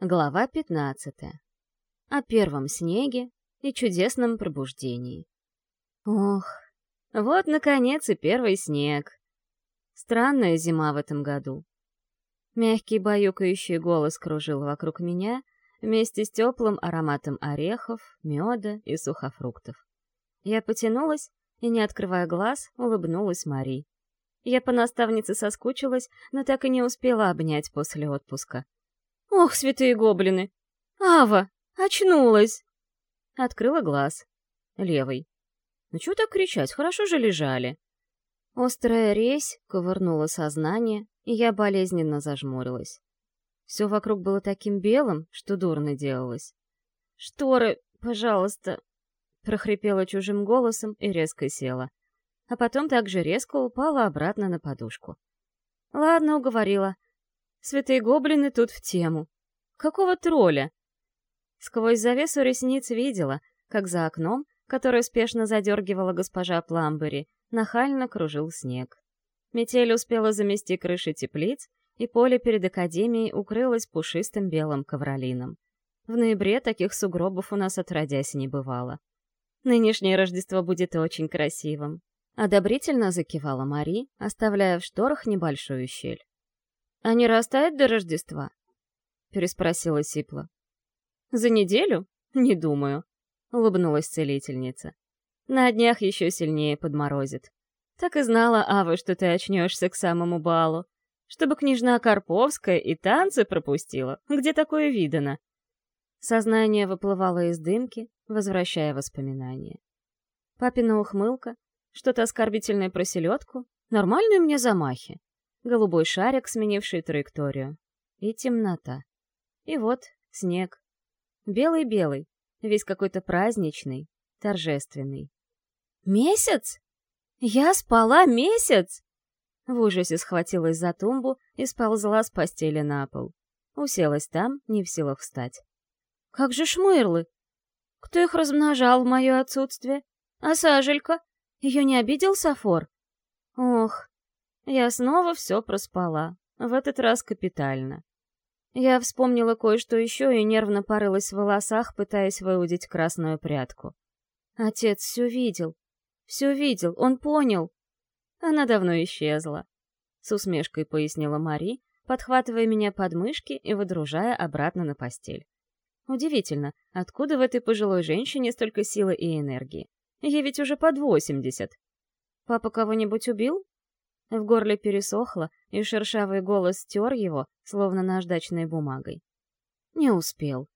Глава 15. О первом снеге и чудесном пробуждении. Ох, вот, наконец, и первый снег. Странная зима в этом году. Мягкий баюкающий голос кружил вокруг меня вместе с теплым ароматом орехов, меда и сухофруктов. Я потянулась и, не открывая глаз, улыбнулась Мари. Я по наставнице соскучилась, но так и не успела обнять после отпуска. Ох, святые гоблины! Ава! Очнулась! Открыла глаз. Левый. Ну чего так кричать, хорошо же лежали. Острая резь ковырнула сознание, и я болезненно зажмурилась. Все вокруг было таким белым, что дурно делалось. «Шторы, пожалуйста!» — прохрипела чужим голосом и резко села. А потом также резко упала обратно на подушку. «Ладно, уговорила. Святые гоблины тут в тему. Какого тролля? Сквозь завесу ресниц видела, как за окном, которое спешно задергивала госпожа Пламбери, нахально кружил снег. Метель успела замести крыши теплиц, и поле перед академией укрылось пушистым белым ковролином. В ноябре таких сугробов у нас отродясь не бывало. Нынешнее Рождество будет очень красивым. Одобрительно закивала Мари, оставляя в шторах небольшую щель. «А не растает до Рождества?» — переспросила Сипла. «За неделю? Не думаю», — улыбнулась целительница. «На днях еще сильнее подморозит. Так и знала, Ава, что ты очнешься к самому балу. Чтобы княжна Карповская и танцы пропустила. Где такое видано?» Сознание выплывало из дымки, возвращая воспоминания. Папина ухмылка, что-то оскорбительное про селедку, нормальные мне замахи голубой шарик, сменивший траекторию. И темнота. И вот снег. Белый-белый, весь какой-то праздничный, торжественный. «Месяц? Я спала месяц?» В ужасе схватилась за тумбу и сползла с постели на пол. Уселась там, не в силах встать. «Как же шмырлы! Кто их размножал в мое отсутствие? А Сажелька? Ее не обидел Сафор? Ох, я снова все проспала, в этот раз капитально. Я вспомнила кое-что еще и нервно порылась в волосах, пытаясь выудить красную прядку. Отец все видел. Все видел, он понял. Она давно исчезла. С усмешкой пояснила Мари, подхватывая меня под мышки и выдружая обратно на постель. Удивительно, откуда в этой пожилой женщине столько силы и энергии? Ей ведь уже под восемьдесят. Папа кого-нибудь убил? В горле пересохло, и шершавый голос стер его, словно наждачной бумагой. Не успел.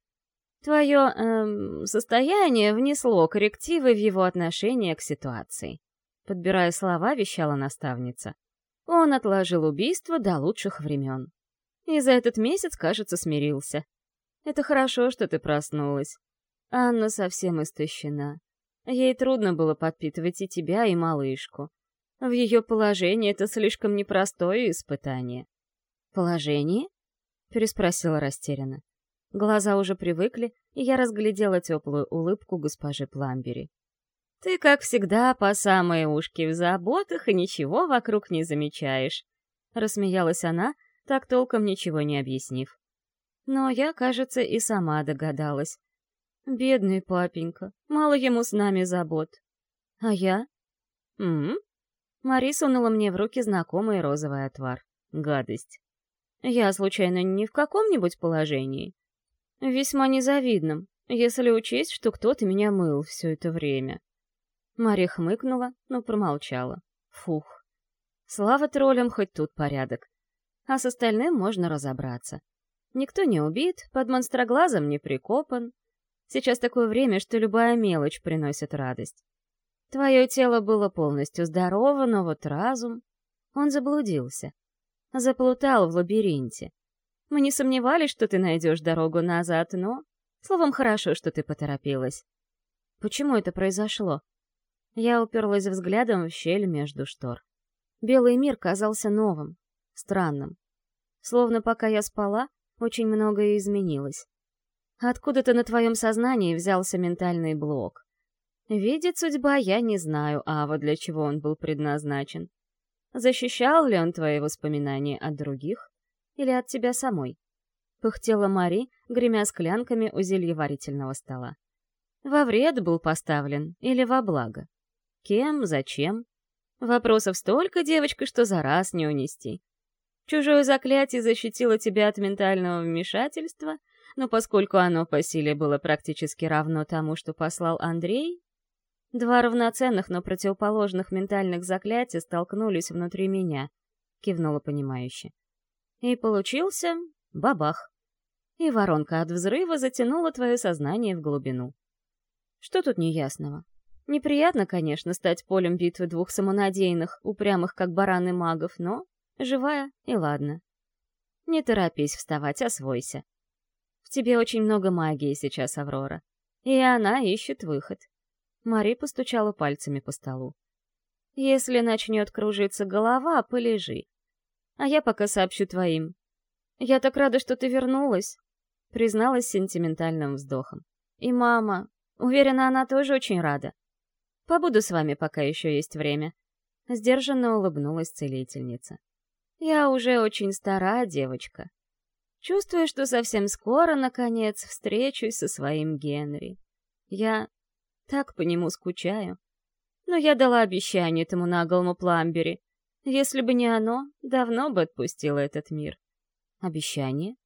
Твое эм, состояние внесло коррективы в его отношение к ситуации. Подбирая слова, вещала наставница. Он отложил убийство до лучших времен. И за этот месяц, кажется, смирился. Это хорошо, что ты проснулась. Анна совсем истощена. Ей трудно было подпитывать и тебя, и малышку. В ее положении это слишком непростое испытание. «Положение?» — переспросила растерянно. Глаза уже привыкли, и я разглядела теплую улыбку госпожи Пламбери. «Ты, как всегда, по самые ушки в заботах и ничего вокруг не замечаешь», — рассмеялась она, так толком ничего не объяснив. Но я, кажется, и сама догадалась. «Бедный папенька, мало ему с нами забот». «А я?» «М-м?» Мари сунула мне в руки знакомый розовый отвар. Гадость. Я, случайно, не в каком-нибудь положении? Весьма незавидном, если учесть, что кто-то меня мыл все это время. Мари хмыкнула, но промолчала. Фух. Слава троллям, хоть тут порядок. А с остальным можно разобраться. Никто не убит, под монстроглазом не прикопан. Сейчас такое время, что любая мелочь приносит радость. Твое тело было полностью здорово, но вот разум... Он заблудился. Заплутал в лабиринте. Мы не сомневались, что ты найдешь дорогу назад, но... Словом, хорошо, что ты поторопилась. Почему это произошло? Я уперлась взглядом в щель между штор. Белый мир казался новым, странным. Словно пока я спала, очень многое изменилось. Откуда-то на твоем сознании взялся ментальный блок. Видит судьба, я не знаю, Ава, для чего он был предназначен. Защищал ли он твои воспоминания от других или от тебя самой? Пыхтела Мари, гремя склянками у зельеварительного стола. Во вред был поставлен или во благо? Кем, зачем? Вопросов столько, девочка, что за раз не унести. Чужое заклятие защитило тебя от ментального вмешательства, но поскольку оно по силе было практически равно тому, что послал Андрей, два равноценных, но противоположных ментальных заклятия столкнулись внутри меня, кивнула понимающе. И получился бабах. И воронка от взрыва затянула твое сознание в глубину. Что тут неясного? Неприятно, конечно, стать полем битвы двух самонадеянных, упрямых как бараны магов, но живая и ладно. Не торопись вставать, освойся. В тебе очень много магии сейчас, Аврора. И она ищет выход. Мари постучала пальцами по столу. Если начнет кружиться голова, полежи. А я пока сообщу твоим. Я так рада, что ты вернулась, призналась сентиментальным вздохом. И мама, уверена, она тоже очень рада. Побуду с вами, пока еще есть время. Сдержанно улыбнулась целительница. Я уже очень стара девочка. Чувствую, что совсем скоро, наконец, встречусь со своим Генри. Я так по нему скучаю. Но я дала обещание этому наглому Пламбери. Если бы не оно, давно бы отпустила этот мир. Обещание?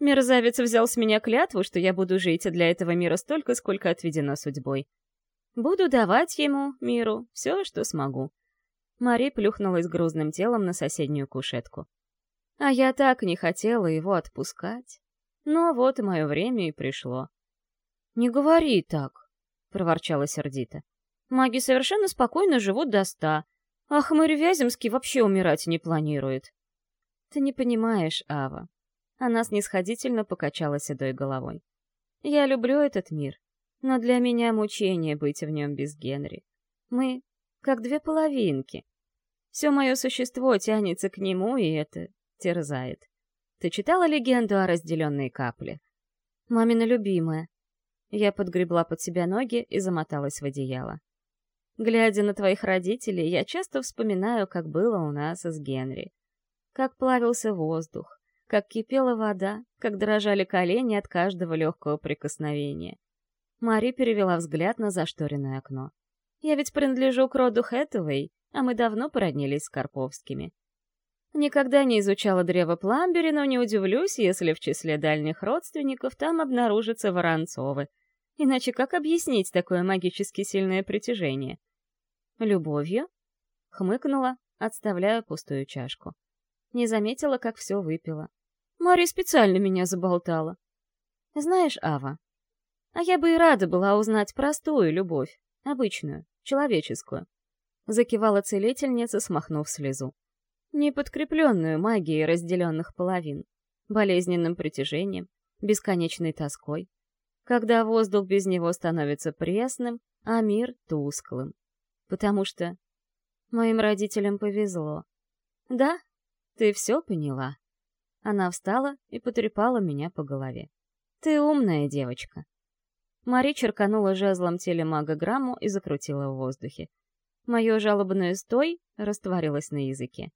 Мерзавец взял с меня клятву, что я буду жить для этого мира столько, сколько отведено судьбой. Буду давать ему, миру, все, что смогу. Мари плюхнулась грузным телом на соседнюю кушетку. А я так не хотела его отпускать. Но вот мое время и пришло. «Не говори так», — проворчала сердито. «Маги совершенно спокойно живут до ста. А хмырь Вяземский вообще умирать не планирует». «Ты не понимаешь, Ава». Она снисходительно покачала седой головой. «Я люблю этот мир, но для меня мучение быть в нем без Генри. Мы как две половинки. Все мое существо тянется к нему, и это терзает. Ты читала легенду о разделенной капле? Мамина любимая. Я подгребла под себя ноги и замоталась в одеяло. Глядя на твоих родителей, я часто вспоминаю, как было у нас с Генри. Как плавился воздух, как кипела вода, как дрожали колени от каждого легкого прикосновения. Мари перевела взгляд на зашторенное окно. Я ведь принадлежу к роду Хэтэуэй, а мы давно породнились с Карповскими. Никогда не изучала древо Пламбери, но не удивлюсь, если в числе дальних родственников там обнаружатся Воронцовы. Иначе как объяснить такое магически сильное притяжение? Любовью? Хмыкнула, отставляя пустую чашку. Не заметила, как все выпила. Мария специально меня заболтала. Знаешь, Ава, а я бы и рада была узнать простую любовь, обычную, человеческую. Закивала целительница, смахнув слезу. Не подкрепленную магией разделенных половин, болезненным притяжением, бесконечной тоской, когда воздух без него становится пресным, а мир — тусклым. Потому что моим родителям повезло. Да, ты все поняла. Она встала и потрепала меня по голове. Ты умная девочка. Мари черканула жезлом телемагограмму и закрутила в воздухе. Мое жалобное «стой» растворилось на языке.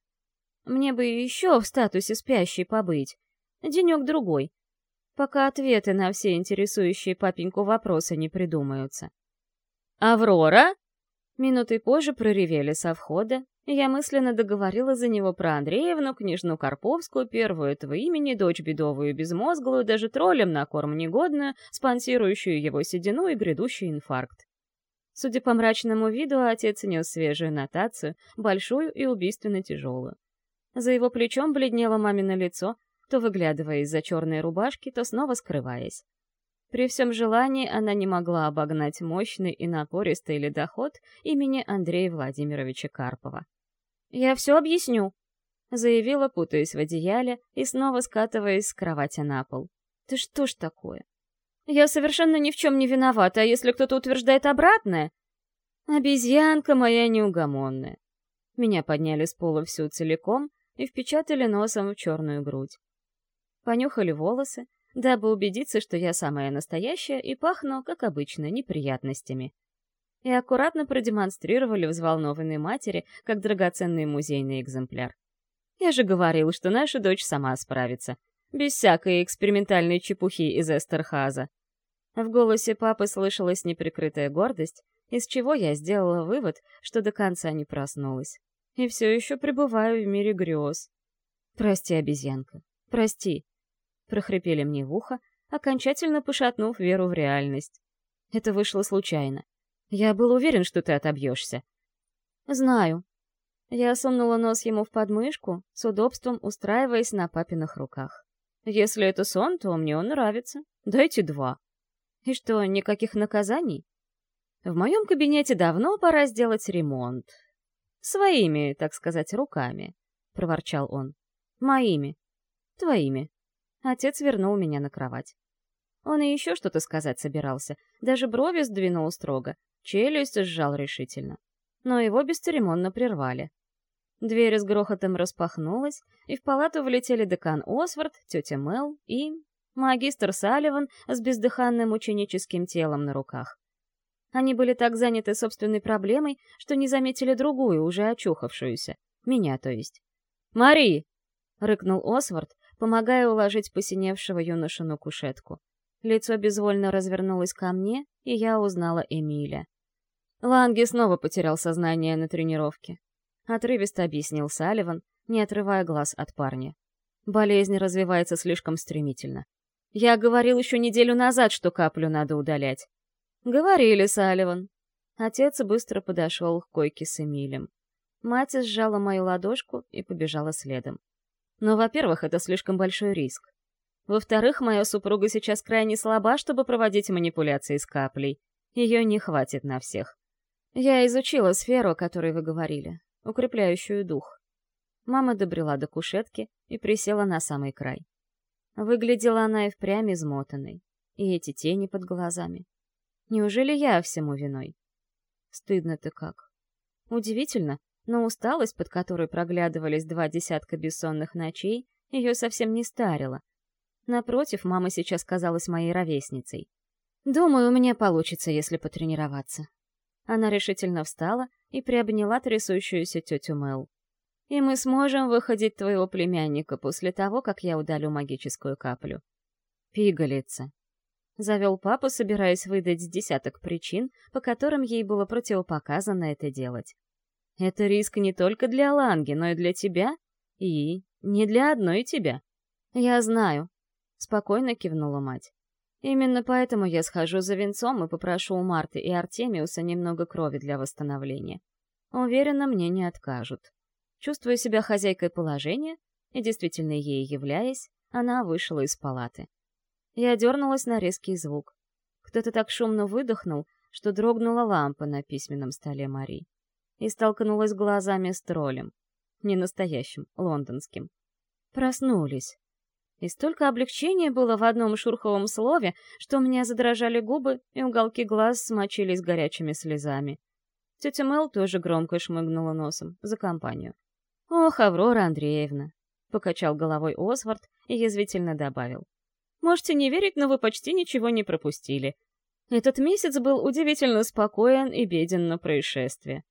Мне бы еще в статусе спящей побыть. Денек-другой. Пока ответы на все интересующие папеньку вопросы не придумаются. «Аврора?» Минуты позже проревели со входа, и я мысленно договорила за него про Андреевну, княжну Карповскую, первую этого имени, дочь бедовую безмозглую, даже троллем на корм негодную, спонсирующую его седину и грядущий инфаркт. Судя по мрачному виду, отец нес свежую нотацию, большую и убийственно тяжелую. За его плечом бледнело мамино лицо, то выглядывая из-за черной рубашки, то снова скрываясь. При всем желании она не могла обогнать мощный и напористый ледоход имени Андрея Владимировича Карпова. «Я все объясню», — заявила, путаясь в одеяле и снова скатываясь с кровати на пол. «Ты что ж такое? Я совершенно ни в чем не виновата, а если кто-то утверждает обратное? Обезьянка моя неугомонная. Меня подняли с пола всю целиком и впечатали носом в черную грудь. Понюхали волосы, дабы убедиться, что я самая настоящая и пахну, как обычно, неприятностями. И аккуратно продемонстрировали взволнованной матери, как драгоценный музейный экземпляр. Я же говорил, что наша дочь сама справится. без всякой экспериментальной чепухи из Эстерхаза. В голосе папы слышалась неприкрытая гордость, из чего я сделала вывод, что до конца не проснулась. И все еще пребываю в мире грез. «Прости, обезьянка, прости», — прохрипели мне в ухо, окончательно пошатнув веру в реальность. Это вышло случайно. Я был уверен, что ты отобьешься. Знаю. Я сунула нос ему в подмышку, с удобством устраиваясь на папиных руках. Если это сон, то мне он нравится. Дайте два. И что, никаких наказаний? В моем кабинете давно пора сделать ремонт. Своими, так сказать, руками, — проворчал он. Моими. Твоими. Отец вернул меня на кровать. Он и еще что-то сказать собирался, даже брови сдвинул строго, челюсть сжал решительно. Но его бесцеремонно прервали. Дверь с грохотом распахнулась, и в палату влетели декан Освард, тетя Мел и... магистр Салливан с бездыханным ученическим телом на руках. Они были так заняты собственной проблемой, что не заметили другую, уже очухавшуюся. Меня, то есть. «Мари!» — рыкнул Освард, помогая уложить посиневшего юношу на кушетку. Лицо безвольно развернулось ко мне, и я узнала Эмиля. Ланги снова потерял сознание на тренировке. Отрывисто объяснил Салливан, не отрывая глаз от парня. Болезнь развивается слишком стремительно. Я говорил еще неделю назад, что каплю надо удалять. Говорили, Салливан. Отец быстро подошел к койке с Эмилем. Мать сжала мою ладошку и побежала следом. Но, во-первых, это слишком большой риск. Во-вторых, моя супруга сейчас крайне слаба, чтобы проводить манипуляции с каплей. Ее не хватит на всех. Я изучила сферу, о которой вы говорили, укрепляющую дух. Мама добрела до кушетки и присела на самый край. Выглядела она и впрямь измотанной. И эти тени под глазами. Неужели я всему виной? Стыдно-то как. Удивительно, но усталость, под которой проглядывались два десятка бессонных ночей, ее совсем не старила, Напротив, мама сейчас казалась моей ровесницей. Думаю, у меня получится, если потренироваться. Она решительно встала и приобняла трясущуюся тетю Мэл. И мы сможем выходить твоего племянника после того, как я удалю магическую каплю. Пигалица. Завел папа, собираясь выдать десяток причин, по которым ей было противопоказано это делать. Это риск не только для Ланги, но и для тебя, и не для одной тебя. Я знаю, Спокойно кивнула мать. Именно поэтому я схожу за венцом и попрошу у Марты и Артемиуса немного крови для восстановления. Уверена, мне не откажут. Чувствуя себя хозяйкой положения, и действительно ей являясь, она вышла из палаты. Я дернулась на резкий звук. Кто-то так шумно выдохнул, что дрогнула лампа на письменном столе Мари. И столкнулась глазами с троллем. Не настоящим, лондонским. Проснулись. И столько облегчения было в одном шурховом слове, что у меня задрожали губы, и уголки глаз смочились горячими слезами. Тетя Мэл тоже громко шмыгнула носом, за компанию. «Ох, Аврора Андреевна!» — покачал головой Освард и язвительно добавил. «Можете не верить, но вы почти ничего не пропустили. Этот месяц был удивительно спокоен и беден на происшествие.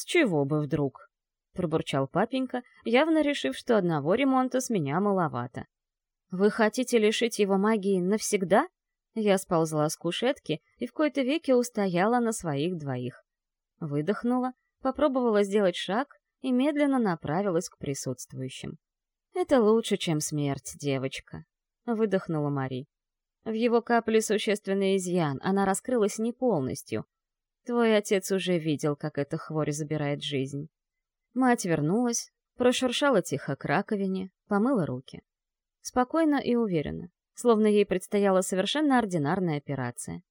С чего бы вдруг?» — пробурчал папенька, явно решив, что одного ремонта с меня маловато. «Вы хотите лишить его магии навсегда?» Я сползла с кушетки и в кои-то веки устояла на своих двоих. Выдохнула, попробовала сделать шаг и медленно направилась к присутствующим. «Это лучше, чем смерть, девочка», — выдохнула Мари. В его капле существенный изъян, она раскрылась не полностью. Твой отец уже видел, как эта хворь забирает жизнь. Мать вернулась, прошуршала тихо к раковине, помыла руки. Спокойно и уверенно, словно ей предстояла совершенно ординарная операция.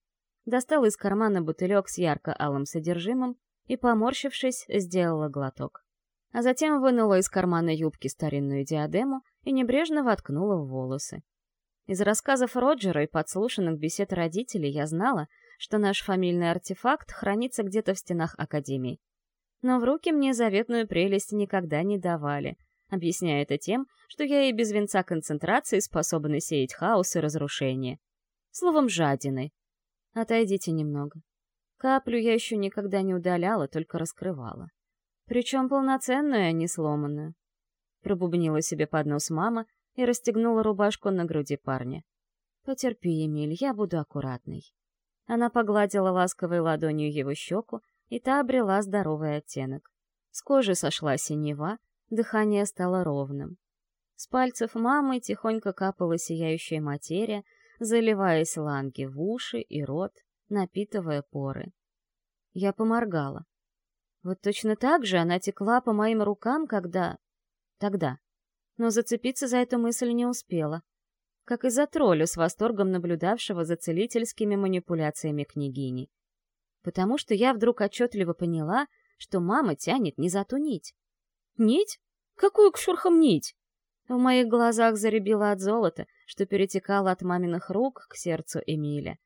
Достала из кармана бутылек с ярко-алым содержимым и, поморщившись, сделала глоток. А затем вынула из кармана юбки старинную диадему и небрежно воткнула в волосы. Из рассказов Роджера и подслушанных бесед родителей я знала, что наш фамильный артефакт хранится где-то в стенах Академии. Но в руки мне заветную прелесть никогда не давали — объясняя это тем, что я и без венца концентрации способна сеять хаос и разрушение. Словом, жадины. Отойдите немного. Каплю я еще никогда не удаляла, только раскрывала. Причем полноценную, а не сломанную. Пробубнила себе под нос мама, и расстегнула рубашку на груди парня. «Потерпи, Эмиль, я буду аккуратной». Она погладила ласковой ладонью его щеку, и та обрела здоровый оттенок. С кожи сошла синева, дыхание стало ровным. С пальцев мамы тихонько капала сияющая материя, заливаясь ланги в уши и рот, напитывая поры. Я поморгала. Вот точно так же она текла по моим рукам, когда... Тогда. Но зацепиться за эту мысль не успела. Как и за тролля, с восторгом наблюдавшего за целительскими манипуляциями княгини. Потому что я вдруг отчетливо поняла, что мама тянет не за ту нить. Нить? Какую к шурхам нить? В моих глазах заребило от золота, что перетекало от маминых рук к сердцу Эмиля.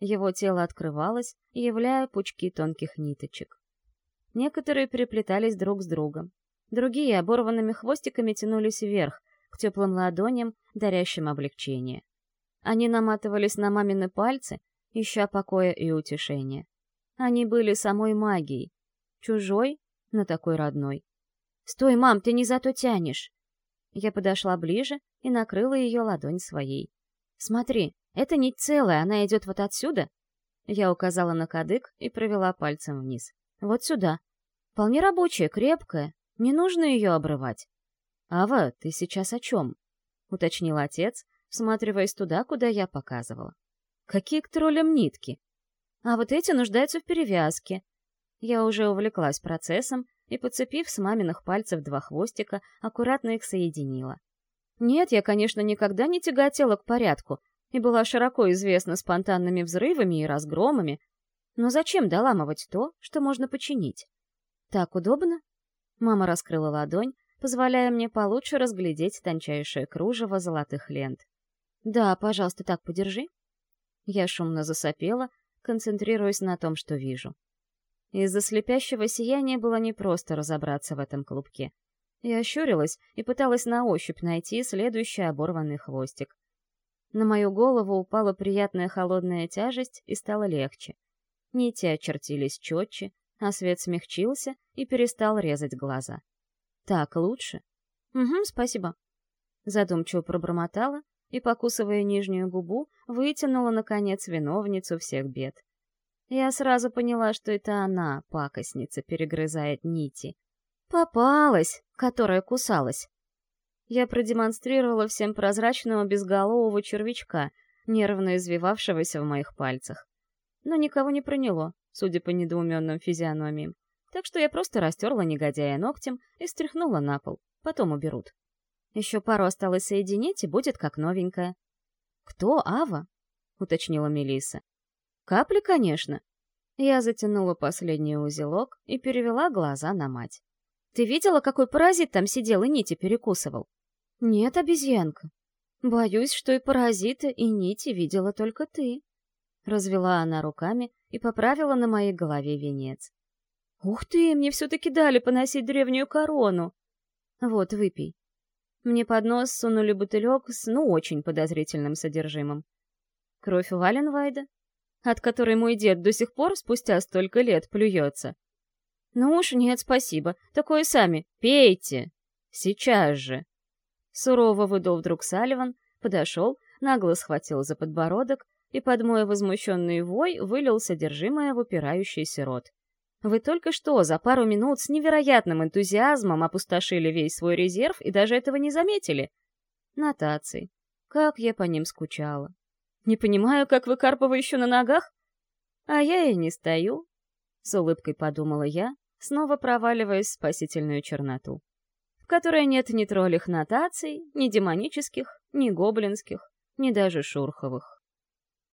Его тело открывалось, являя пучки тонких ниточек. Некоторые переплетались друг с другом. Другие оборванными хвостиками тянулись вверх, к теплым ладоням, дарящим облегчение. Они наматывались на мамины пальцы, ища покоя и утешения. Они были самой магией. Чужой, но такой родной. «Стой, мам, ты не за то тянешь!» Я подошла ближе и накрыла ее ладонь своей. «Смотри, это не целая, она идет вот отсюда?» Я указала на кадык и провела пальцем вниз. «Вот сюда. Вполне рабочая, крепкая. Не нужно ее обрывать». «Ава, ты сейчас о чем?» — уточнил отец, всматриваясь туда, куда я показывала. «Какие к троллям нитки?» «А вот эти нуждаются в перевязке». Я уже увлеклась процессом и, подцепив с маминых пальцев два хвостика, аккуратно их соединила. Нет, я, конечно, никогда не тяготела к порядку и была широко известна спонтанными взрывами и разгромами, но зачем доламывать то, что можно починить? Так удобно? Мама раскрыла ладонь, позволяя мне получше разглядеть тончайшее кружево золотых лент. «Да, пожалуйста, так подержи». Я шумно засопела, концентрируясь на том, что вижу. Из-за слепящего сияния было непросто разобраться в этом клубке. Я ощурилась и пыталась на ощупь найти следующий оборванный хвостик. На мою голову упала приятная холодная тяжесть и стало легче. Нити очертились четче, а свет смягчился и перестал резать глаза. Так лучше? Угу, спасибо. Задумчиво пробормотала и, покусывая нижнюю губу, вытянула, наконец, виновницу всех бед. Я сразу поняла, что это она, пакостница, перегрызает нити. Попалась, которая кусалась. Я продемонстрировала всем прозрачного безголового червячка, нервно извивавшегося в моих пальцах. Но никого не проняло, судя по недоуменным физиономиям. Так что я просто растерла негодяя ногтем и стряхнула на пол. Потом уберут. Еще пару осталось соединить, и будет как новенькая. «Кто Ава?» — уточнила Мелиса. Капли, конечно. Я затянула последний узелок и перевела глаза на мать. Ты видела, какой паразит там сидел и нити перекусывал? Нет, обезьянка. Боюсь, что и паразита, и нити видела только ты. Развела она руками и поправила на моей голове венец. Ух ты, мне все-таки дали поносить древнюю корону. Вот, выпей. Мне под нос сунули бутылек с, ну, очень подозрительным содержимым. Кровь Валенвайда? от которой мой дед до сих пор спустя столько лет плюется. Ну уж нет, спасибо, такое сами, пейте. Сейчас же. Сурово выдал вдруг Салливан, подошел, нагло схватил за подбородок и под мой возмущенный вой вылил содержимое в упирающийся рот. Вы только что за пару минут с невероятным энтузиазмом опустошили весь свой резерв и даже этого не заметили. Нотации. Как я по ним скучала. Не понимаю, как вы, Карпова, еще на ногах? А я и не стою, — с улыбкой подумала я, снова проваливаясь в спасительную черноту, в которой нет ни троллих нотаций, ни демонических, ни гоблинских, ни даже шурховых.